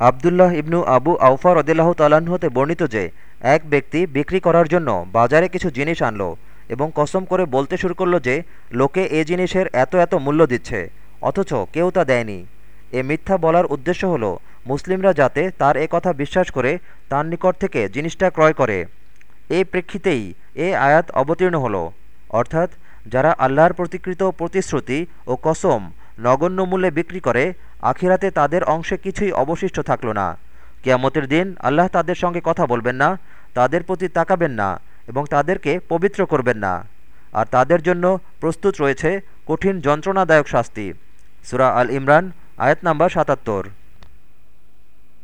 আবদুল্লাহ ইবনু আবু আউফা রদিল্লাহ হতে বর্ণিত যে, এক ব্যক্তি বিক্রি করার জন্য বাজারে কিছু জিনিস আনল এবং কসম করে বলতে শুরু করল যে, লোকে এ জিনিসের এত এত মূল্য দিচ্ছে, অথচ কেউ তা দেয়নি। এ মিথ্যা বলার উদ্দেশ্য হল মুসলিমরা যাতে তার এ কথা বিশ্বাস করে, তার নিকট থেকে জিনিসটা ক্রয় করে। এই প্রেক্ষিতেই এ আয়াত অবতীর্ণ হল। অর্থাৎ, যারা আল্লাহর প্রতিকৃত প্রতিশ্রুতি ও কসম নগণ্য মূল্যে বিক্রি করে আখিরাতে তাদের অংশে কিছুই অবশিষ্ট থাকল না। কেয়ামতের দিন আল্লাহ তাদের সঙ্গে কথা বলবেন না, তাদের প্রতি তাকাবেন না এবং তাদেরকে পবিত্র করবেন না। আর তাদের জন্য প্রস্তুত রয়েছে কঠিন যন্ত্রণাদায়ক শাস্তি। সুরা আল ইমরান, আয়াত নাম্বার সাতাত্তর।